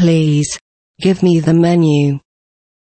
Please, give me the menu.